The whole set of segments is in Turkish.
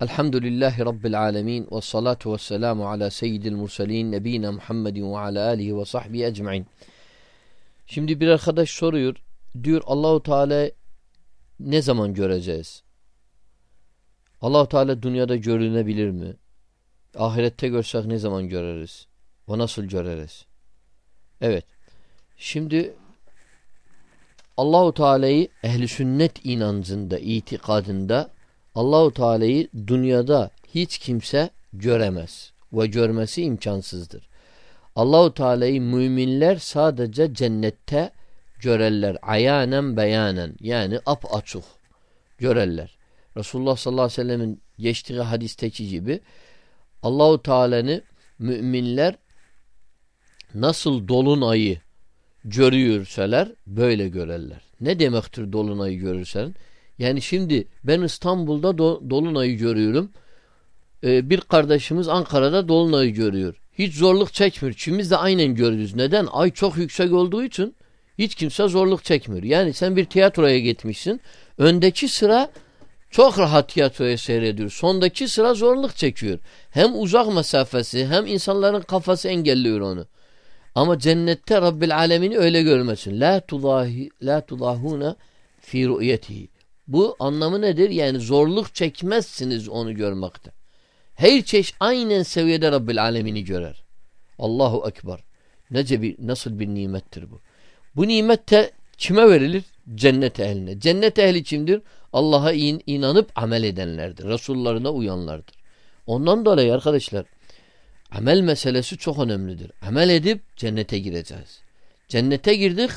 Elhamdülillahi Rabbil alemin ve salatu ve selamu ala seyyidil mursalin nebina Muhammedin ve ala alihi ve sahbihi ecmain. Şimdi bir arkadaş soruyor. Diyor Allahu Teala ne zaman göreceğiz? Allahu Teala dünyada görünebilir mi? Ahirette görsek ne zaman göreriz? Ve nasıl göreriz? Evet. Şimdi Allahu Teala'yı ehli sünnet inancında, itikadında Allahu Teala'yı dünyada hiç kimse göremez ve görmesi imkansızdır. Allahu Teala'yı müminler sadece cennette görerler. Ayanen beyanen yani ap açık görerler. Resulullah sallallahu aleyhi ve sellemin geçtiği hadisteki gibi Allahu Teala'nı müminler nasıl dolunayı görüyorsalar böyle görerler. Ne demektir dolunayı görürsen? Yani şimdi ben İstanbul'da do dolunayı görüyorum. Ee, bir kardeşimiz Ankara'da dolunayı görüyor. Hiç zorluk çekmiyor. İkimiz de aynen görürüz. Neden? Ay çok yüksek olduğu için hiç kimse zorluk çekmiyor. Yani sen bir tiyatroya gitmişsin. Öndeki sıra çok rahat tiyatroya seyrediyor. Sondaki sıra zorluk çekiyor. Hem uzak mesafesi hem insanların kafası engelliyor onu. Ama cennette Rabbil Alemini öyle görmesin. La tudahi la tudahuna fi ru'yetihi. Bu anlamı nedir? Yani zorluk çekmezsiniz onu görmekte. Her çeşit aynen seviyede Rabbil Alemini görer. Allahu Ekber. Nece bir, nasıl bir nimettir bu? Bu nimet de kime verilir? Cennet ehline. Cennet ehli kimdir? Allah'a in, inanıp amel edenlerdir. Resullarına uyanlardır. Ondan dolayı arkadaşlar amel meselesi çok önemlidir. Amel edip cennete gireceğiz. Cennete girdik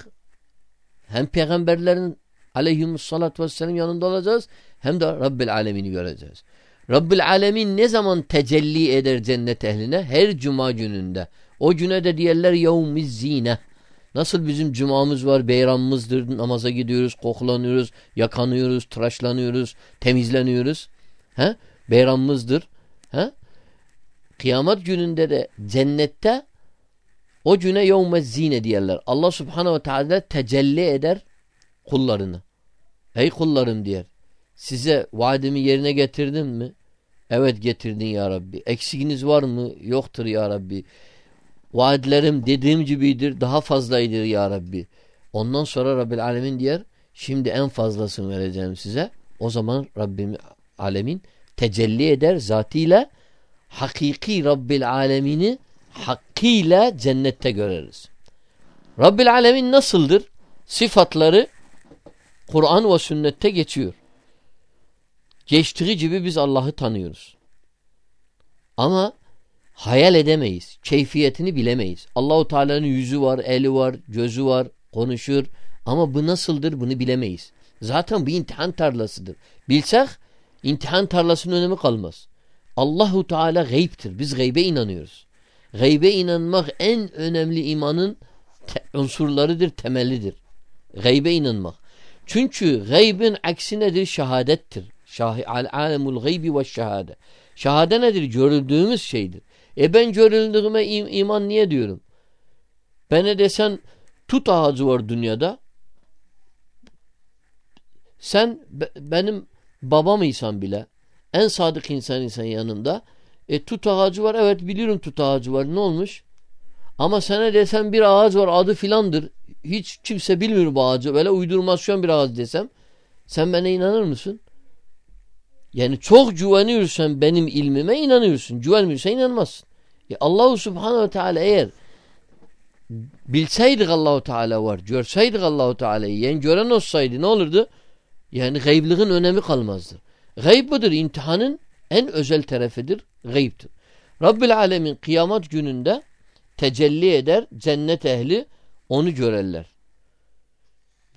hem peygamberlerin aleyhimussalatü vesselam yanında olacağız hem de Rabbil alemini göreceğiz. Rabbil alemin ne zaman tecelli eder cennet ehline? Her cuma gününde. O güne de diyorlar yevmiz zine. Nasıl bizim cumamız var, beyramımızdır, namaza gidiyoruz, kokulanıyoruz, yakanıyoruz, tıraşlanıyoruz, temizleniyoruz. He? Beyramımızdır. He? Kıyamet gününde de cennette o güne yevmez zine diyorlar. Allah subhanehu ve teala tecelli eder kullarını. Ey kullarım diyor. Size vaadimi yerine getirdim mi? Evet getirdin ya Rabbi. Eksiginiz var mı? Yoktur ya Rabbi. Vaadlerim dediğim gibidir. Daha fazlaydır ya Rabbi. Ondan sonra Rabbil Alemin diyor. Şimdi en fazlasını vereceğim size. O zaman Rabbim Alemin tecelli eder zatıyla hakiki Rabbil Alemini hakkıyla cennette göreriz. Rabbil Alemin nasıldır? Sıfatları Kur'an ve sünnette geçiyor. Geçtiği gibi biz Allah'ı tanıyoruz. Ama hayal edemeyiz. Keyfiyetini bilemeyiz. Allahu Teala'nın yüzü var, eli var, gözü var, konuşur. Ama bu nasıldır bunu bilemeyiz. Zaten bir imtihan tarlasıdır. Bilsek imtihan tarlasının önemi kalmaz. Allahu Teala gayiptir. Biz gaybe inanıyoruz. Gaybe inanmak en önemli imanın te unsurlarıdır, temelidir. Gaybe inanmak. Çünkü gaybin aksi nedir? Şehadettir. Şah alemul gaybi ve şehade. Şehade nedir? Görüldüğümüz şeydir. E ben görüldüğüme im iman niye diyorum? Bana desen tut ağacı var dünyada. Sen be, benim babam insan bile en sadık insan insan yanında. E tut ağacı var. Evet biliyorum tut ağacı var. Ne olmuş? Ama sana desen bir ağaç var adı filandır. Hiç kimse bilmiyor bu ağacı. Böyle uydurmasyon bir ağaç desem. Sen bana inanır mısın? Yani çok güveniyorsan benim ilmime inanıyorsun. Güvenmiyorsan inanmazsın. E Allahu Subhanahu Teala eğer bilseydik Allahu Teala var, görseydik Allahu Teala'yı, yani gören olsaydı ne olurdu? Yani gaybliğin önemi kalmazdı. Gayb budur. imtihanın en özel tarafıdır. Gaybdir. Rabbil Alemin kıyamet gününde tecelli eder. Cennet ehli onu görerler.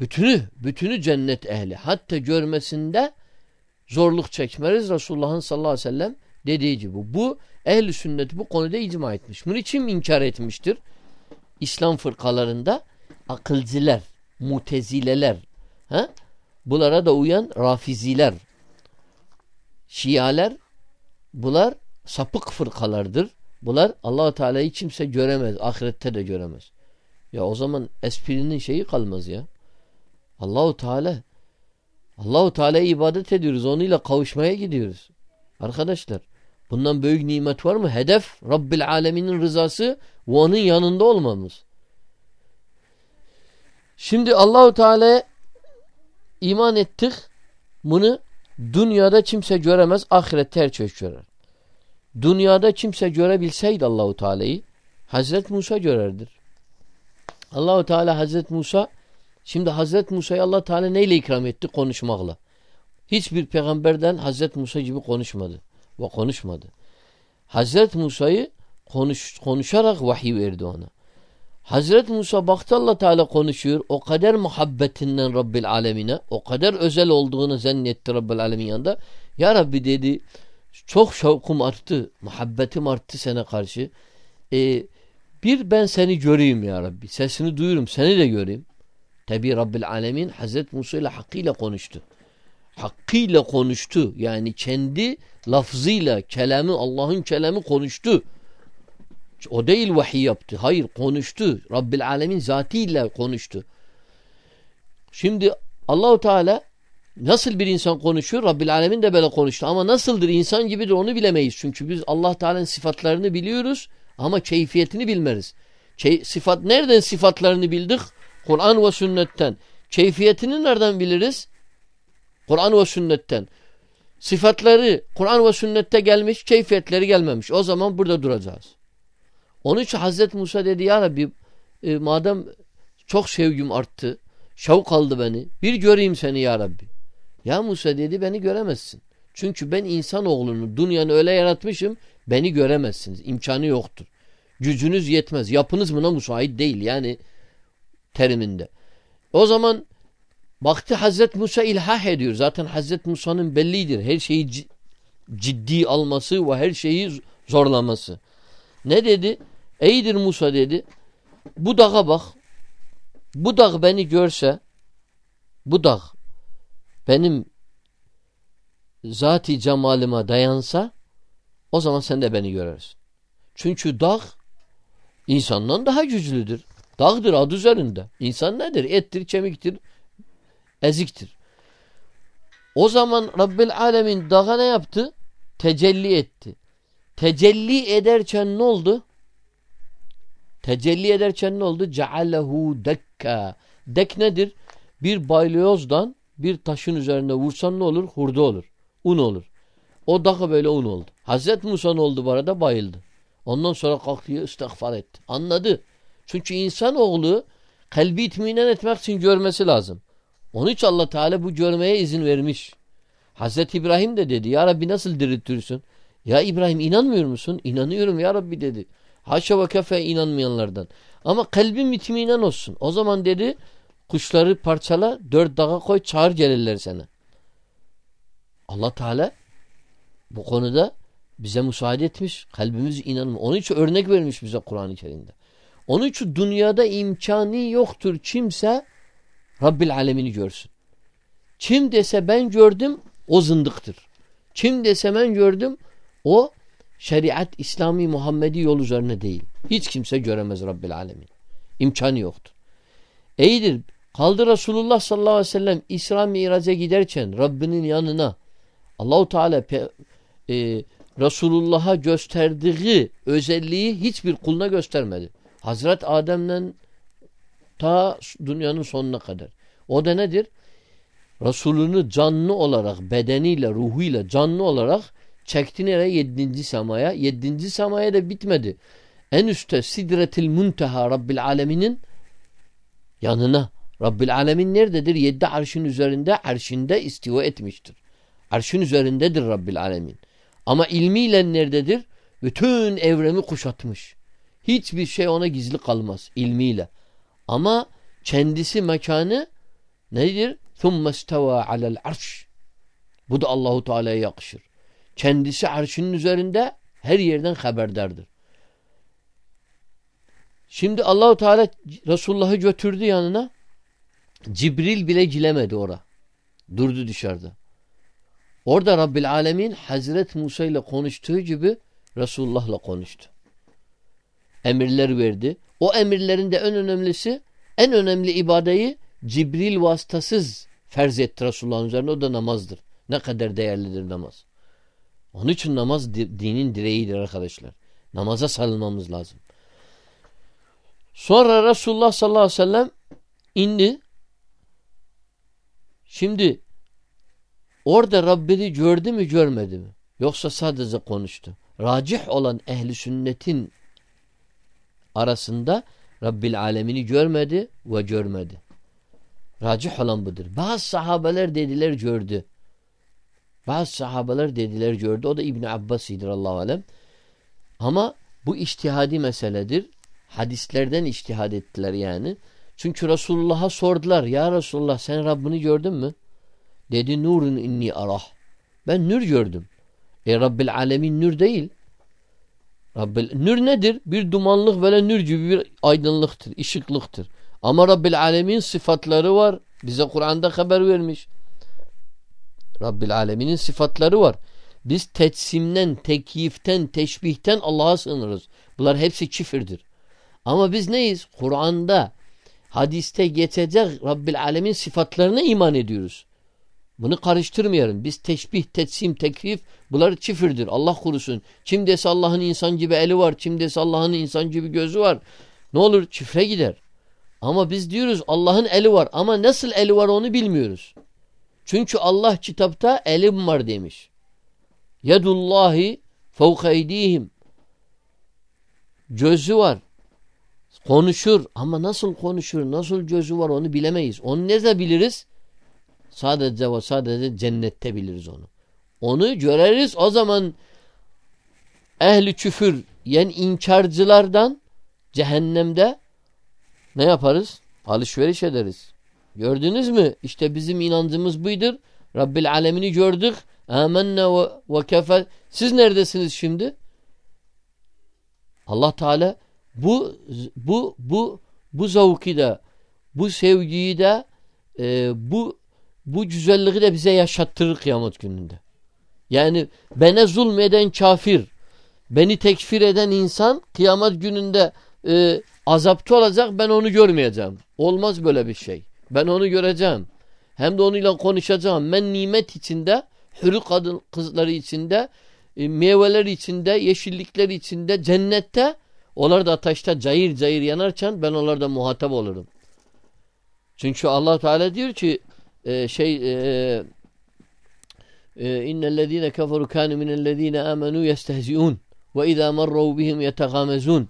Bütünü, bütünü cennet ehli. Hatta görmesinde zorluk çekmeriz. Resulullah'ın sallallahu aleyhi ve sellem dediği gibi. Bu ehli sünnet bu konuda icma etmiş. Bunu için inkar etmiştir? İslam fırkalarında akılcılar, mutezileler, he? bunlara da uyan rafiziler, şialer, bunlar sapık fırkalardır. Bunlar allah Teala'yı kimse göremez. Ahirette de göremez. Ya o zaman esprinin şeyi kalmaz ya. Allahu Teala Allahu Teala'ya ibadet ediyoruz. Onunla kavuşmaya gidiyoruz. Arkadaşlar bundan büyük nimet var mı? Hedef Rabbil Alemin'in rızası ve onun yanında olmamız. Şimdi Allahu Teala iman ettik. Bunu dünyada kimse göremez, ahirette her çocuk görer. Dünyada kimse görebilseydi Allahu Teala'yı Hazret Musa görerdir. Allahu Teala Hazret Musa şimdi Hazret Musa'yı Allah Teala neyle ikram etti? Konuşmakla. Hiçbir peygamberden Hazret Musa gibi konuşmadı ve konuşmadı. Hazret Musa'yı konuş, konuşarak vahiy verdi ona. Hazret Musa baktı Allah Teala konuşuyor. O kadar muhabbetinden Rabbil Alemine, o kadar özel olduğunu zannetti Rabbil Alemin yanında. Ya Rabbi dedi, çok şevkum arttı, muhabbetim arttı sana karşı. Ee, bir ben seni göreyim ya Rabbi. Sesini duyurum, seni de göreyim. Tabi Rabbil Alemin Hazret Musa ile hakkıyla konuştu. Hakkıyla konuştu. Yani kendi lafzıyla, kelamı, Allah'ın kelamı konuştu. O değil vahiy yaptı. Hayır konuştu. Rabbil Alemin zatıyla konuştu. Şimdi Allahu Teala nasıl bir insan konuşuyor? Rabbil Alemin de böyle konuştu. Ama nasıldır insan gibidir onu bilemeyiz. Çünkü biz Allah Teala'nın sıfatlarını biliyoruz ama keyfiyetini bilmeriz. Key, sıfat nereden sıfatlarını bildik? Kur'an ve sünnetten. Keyfiyetini nereden biliriz? Kur'an ve sünnetten. Sıfatları Kur'an ve sünnette gelmiş, keyfiyetleri gelmemiş. O zaman burada duracağız. Onun için Hazreti Musa dedi ya Rabbi e, madem çok sevgim arttı, şavuk aldı beni, bir göreyim seni ya Rabbi. Ya Musa dedi beni göremezsin. Çünkü ben insanoğlunu dünyanı öyle yaratmışım beni göremezsiniz. İmkanı yoktur. Gücünüz yetmez. Yapınız buna müsait değil yani teriminde. O zaman baktı Hazret Musa ilhah ediyor. Zaten Hazret Musa'nın bellidir. Her şeyi ciddi alması ve her şeyi zorlaması. Ne dedi? Eydir Musa dedi. Bu dağa bak. Bu dağ beni görse bu dağ benim zati cemalime dayansa o zaman sen de beni görürsün. Çünkü dağ insandan daha güçlüdür. Dağdır adı üzerinde. İnsan nedir? Ettir, kemiktir, eziktir. O zaman Rabbil Alemin dağa ne yaptı? Tecelli etti. Tecelli ederken ne oldu? Tecelli ederken ne oldu? Cealehu dekka. Dek nedir? Bir balyozdan bir taşın üzerinde vursan ne olur? Hurda olur. Un olur. O daha böyle un oldu. Hazreti Musa ne oldu bu arada? Bayıldı. Ondan sonra kalktı istiğfar etti. Anladı. Çünkü insanoğlu kalbi itminen etmek için görmesi lazım. Onun için Allah Teala bu görmeye izin vermiş. Hazreti İbrahim de dedi ya Rabbi nasıl diriltirsin? Ya İbrahim inanmıyor musun? İnanıyorum ya Rabbi dedi. Haşa ve kefe inanmayanlardan. Ama kalbim itminen olsun. O zaman dedi kuşları parçala dört dağa koy çağır gelirler sana. Allah Teala bu konuda bize müsaade etmiş. Kalbimiz inanmıyor. Onun için örnek vermiş bize Kur'an-ı Kerim'de. Onun için dünyada imkanı yoktur kimse Rabbil Alemini görsün. Kim dese ben gördüm o zındıktır. Kim dese ben gördüm o şeriat İslami Muhammedi yol üzerine değil. Hiç kimse göremez Rabbil Alemin. İmkanı yoktur. İyidir. Kaldı Resulullah sallallahu aleyhi ve sellem İsra Miraç'a giderken Rabbinin yanına Allahu Teala e, Resulullah'a gösterdiği özelliği hiçbir kuluna göstermedi. Hazret Adem'den ta dünyanın sonuna kadar. O da nedir? Resulünü canlı olarak, bedeniyle, ruhuyla canlı olarak çekti nereye? Yedinci semaya. Yedinci semaya da bitmedi. En üstte Sidretil Munteha Rabbil Aleminin yanına. Rabbil Alemin nerededir? Yedi arşın üzerinde, arşinde istiva etmiştir. Arşın üzerindedir Rabbil Alemin. Ama ilmiyle nerededir? Bütün evremi kuşatmış. Hiçbir şey ona gizli kalmaz ilmiyle. Ama kendisi mekanı nedir? ثُمَّ اسْتَوَى عَلَى الْعَرْشِ Bu da Allahu Teala'ya yakışır. Kendisi arşının üzerinde her yerden haberdardır. Şimdi Allahu Teala Resulullah'ı götürdü yanına. Cibril bile gilemedi ora. Durdu dışarıda. Orada Rabbil Alemin Hazret Musa ile konuştuğu gibi Resulullah'la konuştu. Emirler verdi. O emirlerin de en önemlisi en önemli ibadeyi Cibril vasıtasız ferz etti Resulullah'ın üzerine. O da namazdır. Ne kadar değerlidir namaz. Onun için namaz dinin direğidir arkadaşlar. Namaza sarılmamız lazım. Sonra Resulullah sallallahu aleyhi ve sellem indi. Şimdi orada Rabbini gördü mü görmedi mi? Yoksa sadece konuştu. Racih olan ehli sünnetin arasında Rabbil alemini görmedi ve görmedi. Racih olan budur. Bazı sahabeler dediler gördü. Bazı sahabeler dediler gördü. O da İbn Abbas'idir Allahu alem. Ama bu iştihadi meseledir. Hadislerden iştihad ettiler yani. Çünkü Resulullah'a sordular. Ya Resulullah sen Rabbini gördün mü? Dedi nurun inni arah. Ben nur gördüm. E Rabbil alemin nur değil. Rabbil, nur nedir? Bir dumanlık böyle nur gibi bir aydınlıktır, ışıklıktır. Ama Rabbil alemin sıfatları var. Bize Kur'an'da haber vermiş. Rabbil aleminin sıfatları var. Biz tetsimden, tekyiften, teşbihten Allah'a sığınırız. Bunlar hepsi çifirdir. Ama biz neyiz? Kur'an'da, hadiste geçecek Rabbil alemin sıfatlarına iman ediyoruz. Bunu karıştırmayalım. Biz teşbih, tetsim, tekrif bunlar çifirdir. Allah korusun. Kim dese Allah'ın insan gibi eli var. Kim dese Allah'ın insan gibi gözü var. Ne olur çifre gider. Ama biz diyoruz Allah'ın eli var. Ama nasıl eli var onu bilmiyoruz. Çünkü Allah kitapta elim var demiş. Yedullahi fevka eydihim. Gözü var. Konuşur ama nasıl konuşur, nasıl gözü var onu bilemeyiz. Onu ne biliriz? Sadece ve sadece cennette biliriz onu. Onu göreriz o zaman ehli küfür yani inkarcılardan cehennemde ne yaparız? Alışveriş ederiz. Gördünüz mü? İşte bizim inancımız buydur. Rabbil alemini gördük. Amenna ve, ve kefe. Siz neredesiniz şimdi? Allah Teala bu bu bu bu zavki de bu sevgiyi de e, bu bu güzelliği de bize yaşattırır kıyamet gününde. Yani bana zulmeden kafir, beni tekfir eden insan kıyamet gününde e, azapta olacak ben onu görmeyeceğim. Olmaz böyle bir şey. Ben onu göreceğim. Hem de onunla konuşacağım. Ben nimet içinde, hürü kadın kızları içinde, e, meyveler içinde, yeşillikler içinde, cennette onlar da ateşte cayır cayır yanarken ben onlarda muhatap olurum. Çünkü Allah Teala diyor ki e, şey e, e, innellezine kafaru kanu minellezine amenu yestehziun ve izâ marrav bihim yetegamezun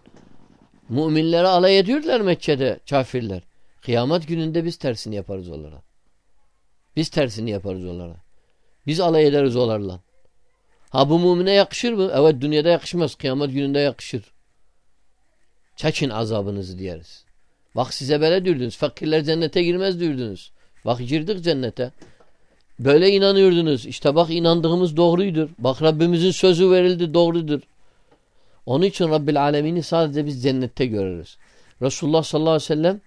Müminlere alay ediyorlar Mekke'de kafirler. Kıyamet gününde biz tersini yaparız onlara. Biz tersini yaparız onlara. Biz alay ederiz onlarla. Ha bu mümine yakışır mı? Evet dünyada yakışmaz. Kıyamet gününde yakışır. Çekin azabınızı diyeriz. Bak size böyle diyordunuz. Fakirler cennete girmez diyordunuz. Bak girdik cennete. Böyle inanıyordunuz. İşte bak inandığımız doğruydur. Bak Rabbimizin sözü verildi doğrudur. Onun için Rabbil Alemini sadece biz cennette görürüz. Resulullah sallallahu aleyhi ve sellem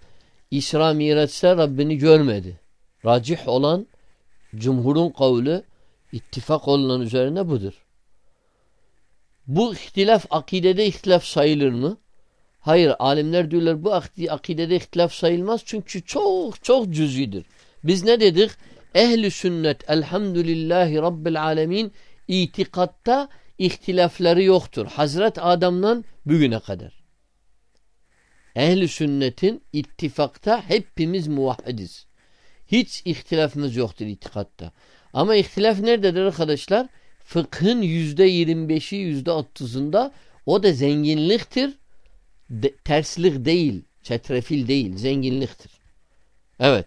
İsra Miraç'ta Rabbini görmedi. Racih olan cumhurun kavli ittifak olunan üzerine budur. Bu ihtilaf akidede ihtilaf sayılır mı? Hayır alimler diyorlar bu akidede ihtilaf sayılmaz çünkü çok çok cüzidir. Biz ne dedik? Ehli sünnet elhamdülillahi rabbil alemin itikatta ihtilafları yoktur. Hazret Adam'dan bugüne kadar. Ehli sünnetin ittifakta hepimiz muvahhidiz. Hiç ihtilafımız yoktur itikatta. Ama ihtilaf nerededir arkadaşlar? Fıkhın yüzde yirmi beşi yüzde otuzunda o da zenginliktir. De, terslik değil, çetrefil değil, zenginliktir. Evet.